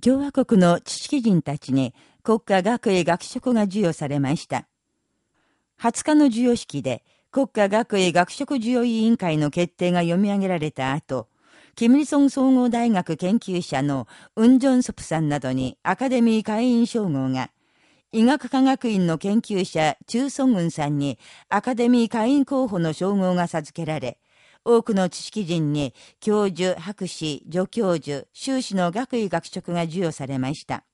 共和国の知識人たちに国家学位学職が授与されました。20日の授与式で国家学位学職授与委員会の決定が読み上げられた後、キム・リソン総合大学研究者のウン・ジョンソプさんなどにアカデミー会員称号が、医学科学院の研究者、チュー・ソングンさんにアカデミー会員候補の称号が授けられ、多くの知識人に教授、博士、助教授、修士の学位学職が授与されました。